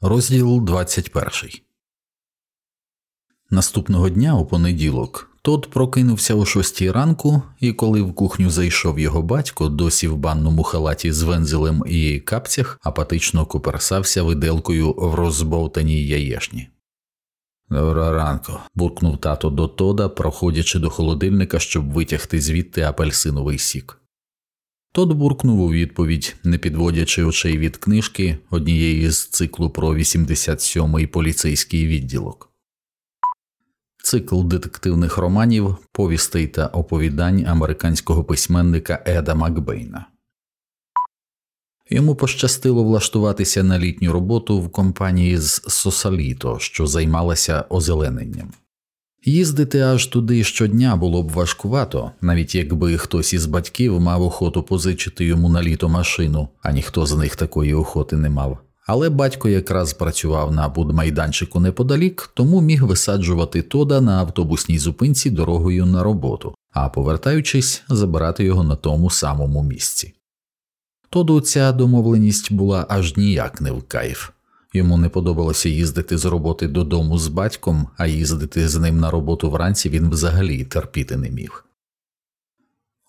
Розділ 21 Наступного дня у понеділок Тод прокинувся о шостій ранку, і коли в кухню зайшов його батько, досі в банному халаті з вензелем і капцях, апатично куперсався виделкою в розбовтаній яєшні. Доброго ранку, буркнув тато до Тода, проходячи до холодильника, щоб витягти звідти апельсиновий сік. Тод буркнув у відповідь, не підводячи очей від книжки однієї з циклу про 87-й поліцейський відділок. Цикл детективних романів, повістей та оповідань американського письменника Еда Макбейна. Йому пощастило влаштуватися на літню роботу в компанії з Сосаліто, що займалася озелененням. Їздити аж туди щодня було б важкувато, навіть якби хтось із батьків мав охоту позичити йому на літо машину, а ніхто з них такої охоти не мав. Але батько якраз працював на будмайданчику неподалік, тому міг висаджувати Тода на автобусній зупинці дорогою на роботу, а повертаючись, забирати його на тому самому місці. Тоду ця домовленість була аж ніяк не в кайф. Йому не подобалося їздити з роботи додому з батьком, а їздити з ним на роботу вранці він взагалі терпіти не міг.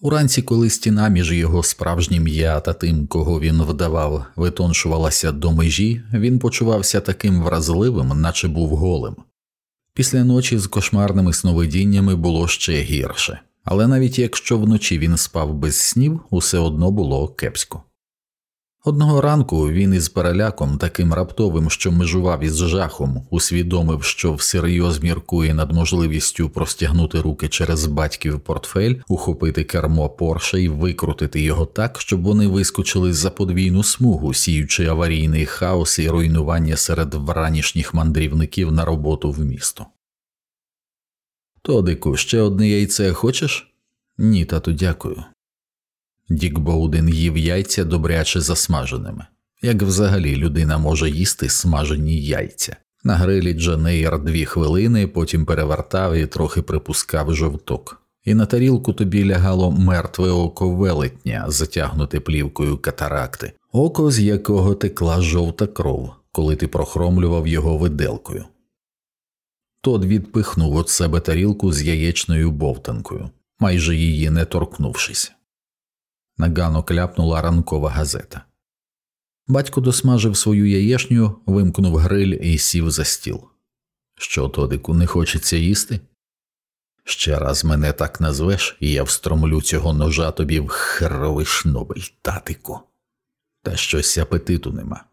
Уранці, коли стіна між його справжнім я та тим, кого він вдавав, витоншувалася до межі, він почувався таким вразливим, наче був голим. Після ночі з кошмарними сновидіннями було ще гірше, але навіть якщо вночі він спав без снів, усе одно було кепсько. Одного ранку він із переляком, таким раптовим, що межував із жахом, усвідомив, що всерйоз міркує над можливістю простягнути руки через батьків портфель, ухопити кермо Порше і викрутити його так, щоб вони вискочили за подвійну смугу, сіючи аварійний хаос і руйнування серед вранішніх мандрівників на роботу в місто. Тодику, ще одне яйце хочеш? Ні, тату, дякую. Дік Боуден їв яйця добряче засмаженими. Як взагалі людина може їсти смажені яйця? На грилі Джанейр дві хвилини, потім перевертав і трохи припускав жовток. І на тарілку тобі лягало мертве око велетня, затягнуте плівкою катаракти, око, з якого текла жовта кров, коли ти прохромлював його виделкою. Тод відпихнув від себе тарілку з яєчною бовтанкою, майже її не торкнувшись. Нагано кляпнула ранкова газета. Батько досмажив свою яєшню, вимкнув гриль і сів за стіл. Що, Тодику, не хочеться їсти? Ще раз мене так назвеш, і я встромлю цього ножа тобі в херовий шнобель, татику. Та щось апетиту нема.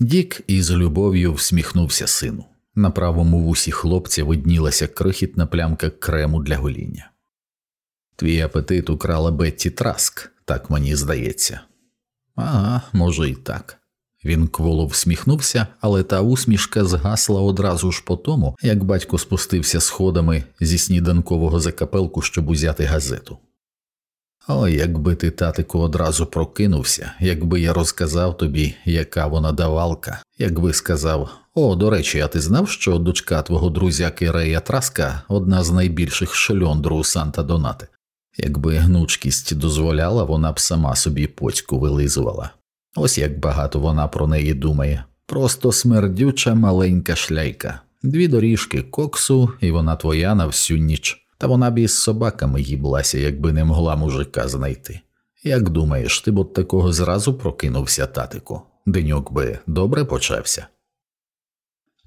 Дік із любов'ю всміхнувся сину. На правому вусі хлопця виднілася крихітна плямка крему для гоління. Твій апетит украла Бетті Траск, так мені здається. Ага, може, і так. Він кволо всміхнувся, але та усмішка згасла одразу ж по тому, як батько спустився сходами зі сніданкового закапелку, щоб узяти газету. О, якби ти, татику, одразу прокинувся, якби я розказав тобі, яка вона давалка, якби сказав О, до речі, а ти знав, що дочка твого друзяки Рея Траска одна з найбільших шльондру у Санта Донати? Якби гнучкість дозволяла, вона б сама собі поцьку вилизувала. Ось як багато вона про неї думає. Просто смердюча маленька шляйка, дві доріжки коксу, і вона твоя на всю ніч, та вона б із собаками їблася, якби не могла мужика знайти. Як думаєш, ти б от такого зразу прокинувся, татику, деньок би добре почався?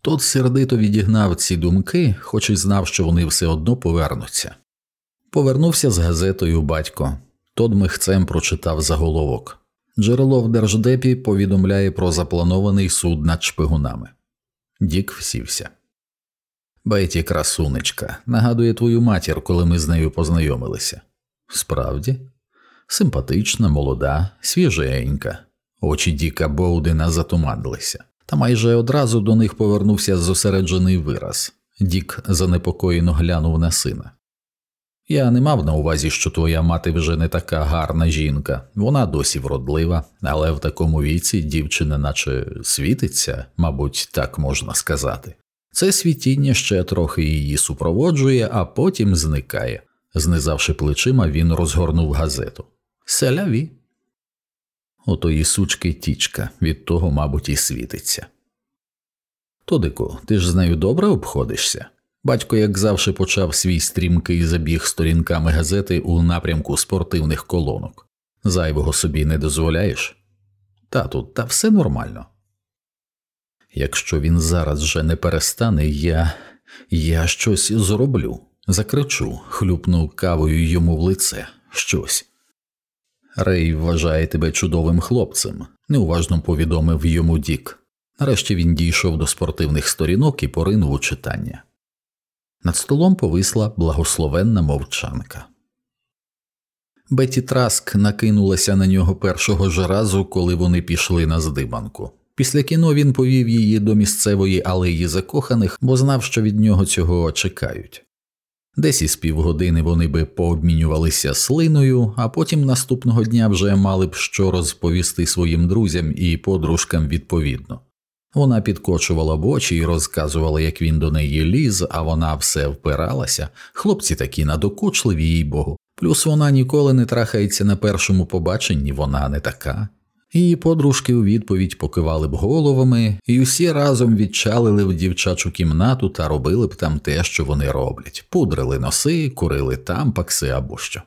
Тот сердито відігнав ці думки, хоч і знав, що вони все одно повернуться. Повернувся з газетою батько. Тод михцем прочитав заголовок. Джерело в держдепі повідомляє про запланований суд над шпигунами. Дік всівся. Беті, красунечка, нагадує твою матір, коли ми з нею познайомилися. Справді, симпатична, молода, свіженька. Очі Діка Боудена затуманилися, та майже одразу до них повернувся зосереджений вираз. Дік занепокоєно глянув на сина. Я не мав на увазі, що твоя мати вже не така гарна жінка, вона досі вродлива, але в такому віці дівчина наче світиться, мабуть, так можна сказати. Це світіння ще трохи її супроводжує, а потім зникає. Знизавши плечима, він розгорнув газету. Селяві. Ото і сучки тічка, від того, мабуть, і світиться. Тодику, ти ж з нею добре обходишся? Батько, як завжди, почав свій стрімкий забіг сторінками газети у напрямку спортивних колонок. Зайвого собі не дозволяєш? Тату, та все нормально. Якщо він зараз же не перестане, я я щось зроблю, закричу, хлюпну кавою йому в лице щось. Рей вважає тебе чудовим хлопцем, неуважно повідомив йому Дік. Нарешті він дійшов до спортивних сторінок і поринув у читання. Над столом повисла благословенна мовчанка. Беті Траск накинулася на нього першого ж разу, коли вони пішли на здибанку. Після кіно він повів її до місцевої алеї закоханих, бо знав, що від нього цього чекають. Десь із півгодини вони би пообмінювалися слиною, а потім наступного дня вже мали б що розповісти своїм друзям і подружкам відповідно. Вона підкочувала в очі і розказувала, як він до неї ліз, а вона все впиралася. Хлопці такі надокучливі, їй богу. Плюс вона ніколи не трахається на першому побаченні, вона не така. Її подружки у відповідь покивали б головами, і усі разом відчалили в дівчачу кімнату та робили б там те, що вони роблять пудрили носи, курили тампакси або що.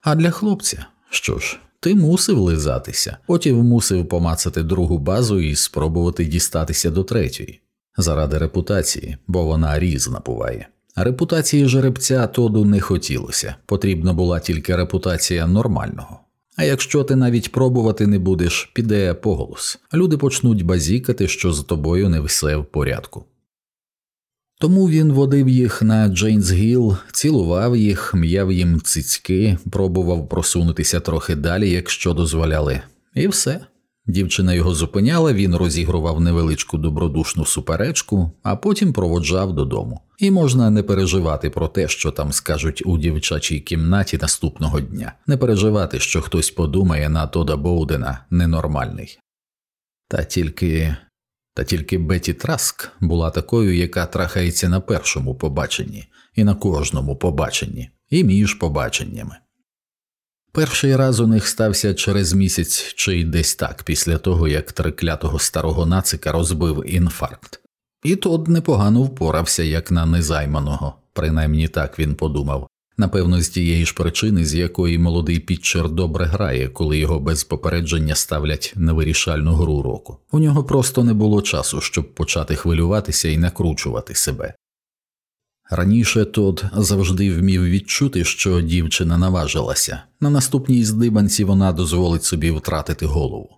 А для хлопця що ж, ти мусив лизатися, потім мусив помацати другу базу і спробувати дістатися до третьої, заради репутації, бо вона різна буває. Репутації жеребця Тоду не хотілося, потрібна була тільки репутація нормального. А якщо ти навіть пробувати не будеш, піде поголос. Люди почнуть базікати, що з тобою не все в порядку. Тому він водив їх на Джейнс Гіл, цілував їх, м'яв їм цицьки, пробував просунутися трохи далі, якщо дозволяли, і все. Дівчина його зупиняла, він розігрував невеличку добродушну суперечку, а потім проводжав додому. І можна не переживати про те, що там скажуть у дівчачій кімнаті наступного дня, не переживати, що хтось подумає на Тода Боудена ненормальний. Та тільки та тільки Беті Траск була такою, яка трахається на першому побаченні, і на кожному побаченні, і між побаченнями. Перший раз у них стався через місяць чи й десь так після того, як триклятого старого нацика розбив інфаркт, і тот непогано впорався як на незайманого, принаймні так він подумав. Напевно, з тієї ж причини, з якої молодий пітчер добре грає, коли його без попередження ставлять на вирішальну гру року. У нього просто не було часу, щоб почати хвилюватися і накручувати себе. Раніше Тод завжди вмів відчути, що дівчина наважилася, на наступній здибанці вона дозволить собі втратити голову.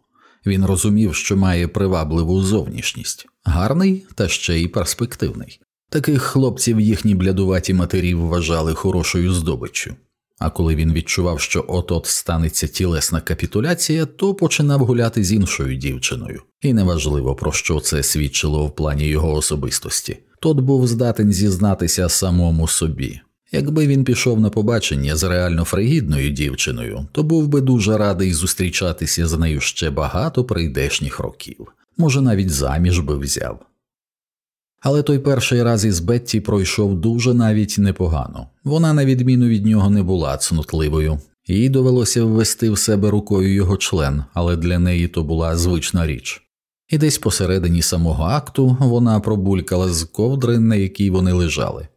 Він розумів, що має привабливу зовнішність, гарний та ще й перспективний. Таких хлопців їхні блядуваті матері вважали хорошою здобиччю. А коли він відчував, що от-от станеться тілесна капітуляція, то починав гуляти з іншою дівчиною, і неважливо про що це свідчило в плані його особистості. Тот був здатен зізнатися самому собі. Якби він пішов на побачення з реально фригідною дівчиною, то був би дуже радий зустрічатися з нею ще багато прийдешніх років, може навіть заміж би взяв. Але той перший раз із Бетті пройшов дуже навіть непогано. Вона, на відміну від нього, не була цнутливою, їй довелося ввести в себе рукою його член, але для неї то була звична річ. І десь посередині самого акту вона пробулькала з ковдри, на якій вони лежали.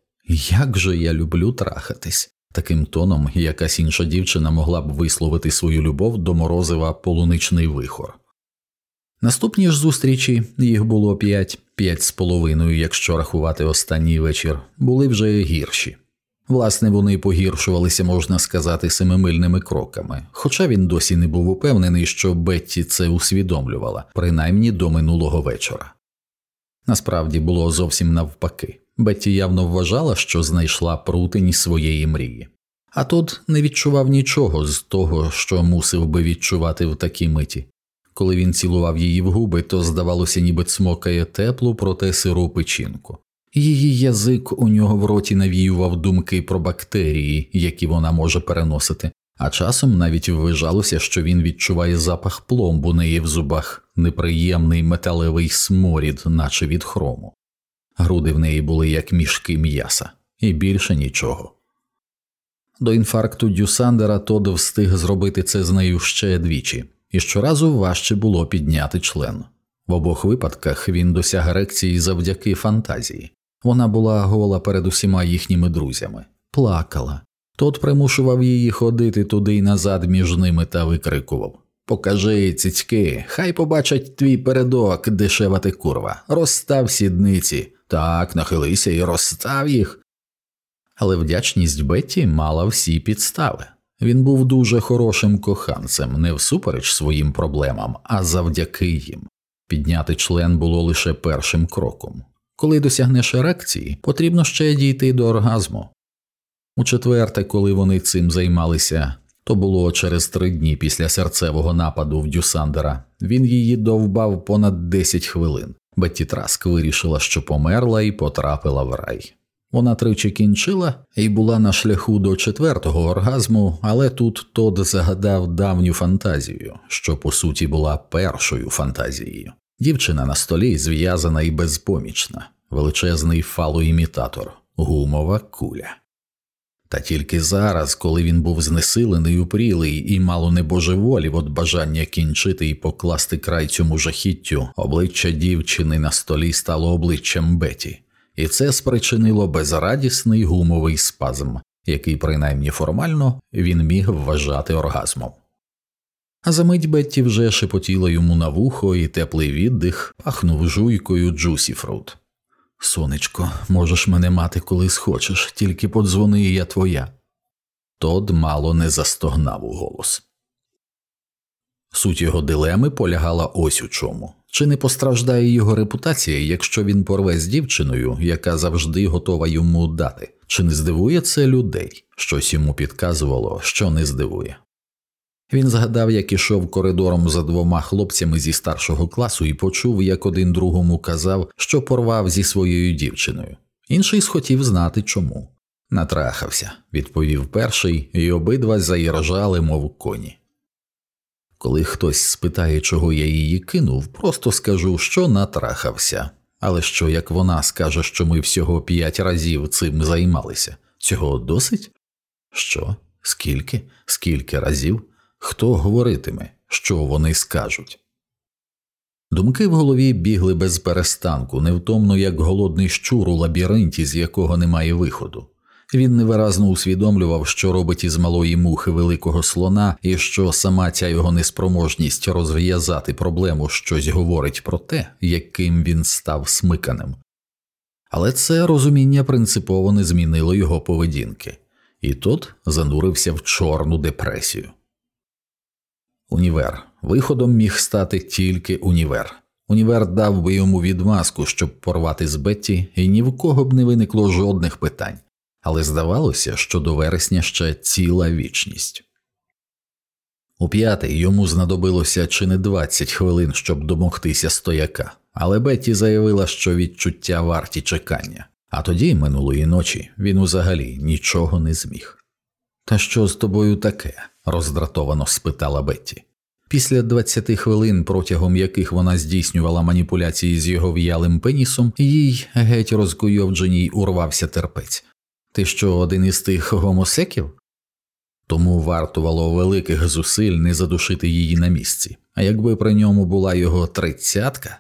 Як же я люблю трахатись. Таким тоном якась інша дівчина могла б висловити свою любов до морозива полуничний вихор. Наступні ж зустрічі, їх було п'ять, п'ять з половиною, якщо рахувати останній вечір, були вже гірші. Власне, вони погіршувалися, можна сказати, семимильними кроками, хоча він досі не був упевнений, що Бетті це усвідомлювала, принаймні до минулого вечора. Насправді було зовсім навпаки. Бетті явно вважала, що знайшла прутень своєї мрії, а тот не відчував нічого з того, що мусив би відчувати в такій миті. Коли він цілував її в губи, то здавалося, ніби цмокає теплу, проте сиру печінку. Її язик у нього в роті навіював думки про бактерії, які вона може переносити, а часом навіть вважалося, що він відчуває запах пломб у неї в зубах, неприємний металевий сморід, наче від хрому. Груди в неї були як мішки м'яса, і більше нічого. До інфаркту Дюсандера Тодд встиг зробити це з нею ще двічі, і щоразу важче було підняти член. В обох випадках він досяг ерекції завдяки фантазії. Вона була гола перед усіма їхніми друзями, плакала. Тот примушував її ходити туди й назад між ними та викрикував Покажи, цицьки, хай побачать твій передок, дешева ти курва, розстав сідниці, так, нахилися і розстав їх. Але вдячність Бетті мала всі підстави. Він був дуже хорошим коханцем, не всупереч своїм проблемам, а завдяки їм. Підняти член було лише першим кроком. Коли досягнеш ерекції, потрібно ще дійти до оргазму. У четверте, коли вони цим займалися, то було через три дні після серцевого нападу в Дюсандера, він її довбав понад 10 хвилин. Бетті Траск вирішила, що померла і потрапила в рай. Вона тричі кінчила і була на шляху до четвертого оргазму, але тут Тод загадав давню фантазію, що по суті була першою фантазією. Дівчина на столі зв'язана і безпомічна, величезний фалоімітатор, гумова куля. Та тільки зараз, коли він був знесилений, упрілий і мало не божеволів від бажання кінчити і покласти край цьому жахіттю, обличчя дівчини на столі стало обличчям Беті, і це спричинило безрадісний гумовий спазм, який, принаймні формально, він міг вважати оргазмом. А за мить Бетті вже шепотіла йому на вухо, і теплий віддих пахнув жуйкою Джусі Фрут. Сонечко, можеш мене мати коли схочеш, тільки подзвони, і я твоя. Тод мало не застогнав у голос. Суть його дилеми полягала ось у чому чи не постраждає його репутація, якщо він порве з дівчиною, яка завжди готова йому дати, чи не здивує це людей? Щось йому підказувало, що не здивує. Він згадав, як ішов коридором за двома хлопцями зі старшого класу і почув, як один другому казав, що порвав зі своєю дівчиною. Інший схотів знати чому. Натрахався, відповів перший, і обидва заіржали, мов коні. Коли хтось спитає, чого я її кинув, просто скажу, що натрахався. Але що як вона скаже, що ми всього п'ять разів цим займалися, цього досить? Що? Скільки? Скільки разів? Хто говоритиме, що вони скажуть? Думки в голові бігли без перестанку, невтомно як голодний щур у лабіринті, з якого немає виходу. Він невиразно усвідомлював, що робить із малої мухи великого слона, і що сама ця його неспроможність розв'язати проблему щось говорить про те, яким він став смиканим. Але це розуміння принципово не змінило його поведінки, і тот занурився в чорну депресію. Універ. Виходом міг стати тільки універ. Універ дав би йому відмазку, щоб порвати з Бетті, і ні в кого б не виникло жодних питань, але здавалося, що до вересня ще ціла вічність. У п'ятий йому знадобилося чи не 20 хвилин, щоб домогтися стояка, але Бетті заявила, що відчуття варті чекання, а тоді, минулої ночі, він взагалі нічого не зміг. Та що з тобою таке? роздратовано спитала Бетті. Після 20 хвилин, протягом яких вона здійснювала маніпуляції з його в'ялим пенісом, їй геть розкуйовдженій урвався терпець. Ти що, один із тих гомосеків? Тому вартувало великих зусиль не задушити її на місці, а якби при ньому була його тридцятка.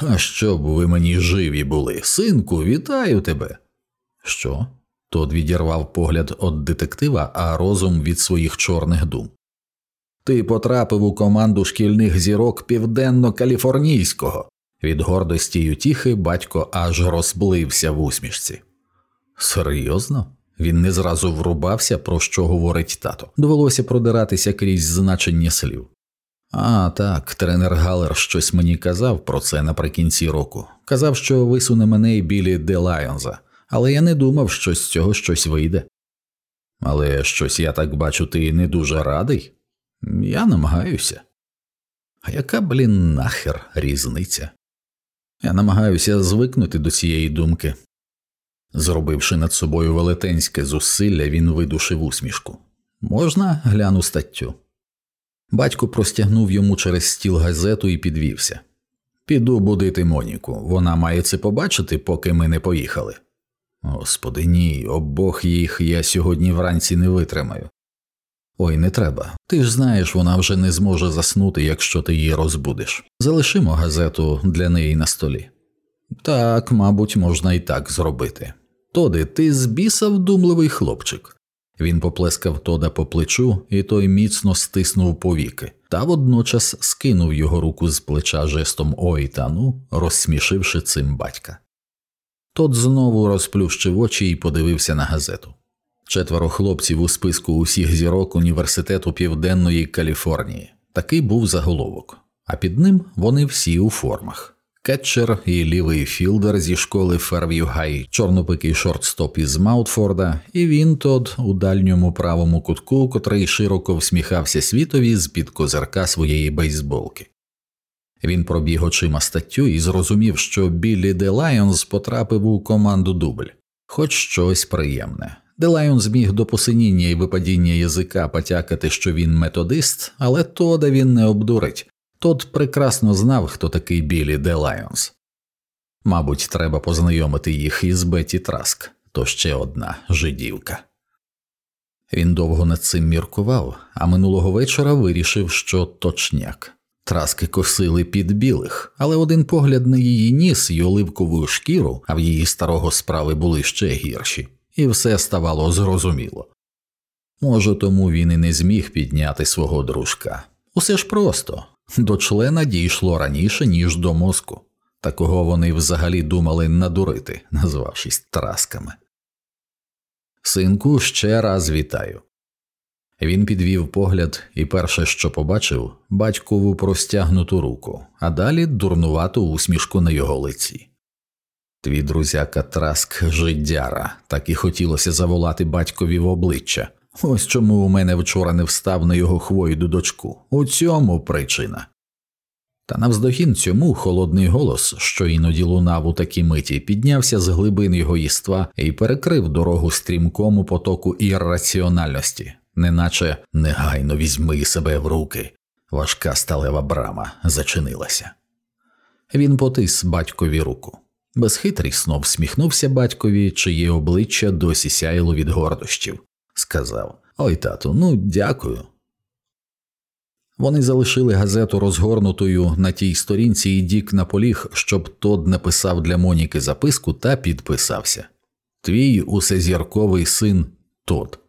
А щоб ви мені живі були, синку, вітаю тебе. Що? Тот відірвав погляд від детектива, а розум від своїх чорних дум. Ти потрапив у команду шкільних зірок південно-каліфорнійського. Від гордості й утіхи батько аж розблився в усмішці. Серйозно? Він не зразу врубався, про що говорить тато. Довелося продиратися крізь значення слів. А так, тренер Галер щось мені казав про це наприкінці року. Казав, що висуне мене і білі Де Лайонза але я не думав, що з цього щось вийде. Але щось я так бачу, ти не дуже радий? Я намагаюся. А яка, блін, нахер різниця? Я намагаюся звикнути до цієї думки. Зробивши над собою велетенське зусилля, він видушив усмішку. Можна гляну статтю. Батько простягнув йому через стіл газету і підвівся. Піду будити Моніку. Вона має це побачити, поки ми не поїхали. Господи, ні, обох їх я сьогодні вранці не витримаю. Ой, не треба. Ти ж знаєш, вона вже не зможе заснути, якщо ти її розбудиш. Залишимо газету для неї на столі. Так, мабуть, можна і так зробити. Тоди, ти з біса вдумливий хлопчик. Він поплескав Тода по плечу, і той міцно стиснув повіки, та водночас скинув його руку з плеча жестом ой та ну, розсмішивши цим батька. Тод знову розплющив очі і подивився на газету. Четверо хлопців у списку усіх зірок університету Південної Каліфорнії. Такий був заголовок, а під ним вони всі у формах. Кетчер і лівий філдер зі школи Ферв'ю Гай, чорнопикий шортстоп із Маутфорда, і він тот у дальньому правому кутку, котрий широко всміхався світові з під козирка своєї бейсболки. Він пробіг очима статтю і зрозумів, що Біллі Де Лайонс потрапив у команду дубль, хоч щось приємне. Де Лайонс зміг до посиніння і випадіння язика потякати, що він методист, але Тода він не обдурить. Тод прекрасно знав, хто такий Біллі Де Лайонс. Мабуть, треба познайомити їх із Беті Траск, то ще одна жидівка. Він довго над цим міркував, а минулого вечора вирішив, що точняк. Траски косили під білих, але один погляд на її ніс й оливкову шкіру, а в її старого справи були ще гірші, і все ставало зрозуміло. Може, тому він і не зміг підняти свого дружка. Усе ж просто до члена дійшло раніше, ніж до мозку, такого вони взагалі думали надурити, назвавшись трасками. Синку, ще раз вітаю. Він підвів погляд і перше, що побачив, батькову простягнуту руку, а далі дурнувату усмішку на його лиці. Твій друзяка Траск жидяра, так і хотілося заволати батькові в обличчя. Ось чому у мене вчора не встав на його хвойду дочку. У цьому причина. Та навздогін цьому холодний голос, що іноді лунав у такій миті, піднявся з глибин його єства і перекрив дорогу стрімкому потоку ірраціональності, неначе негайно візьми себе в руки. Важка сталева брама зачинилася. Він потис батькові руку. Безхитрісно всміхнувся батькові, чиє обличчя досі сяїло від гордощів. Сказав Ой, тату, ну дякую. Вони залишили газету розгорнутою на тій сторінці і Дік наполіг, щоб Тод написав для Моніки записку та підписався Твій усезірковий син Тод.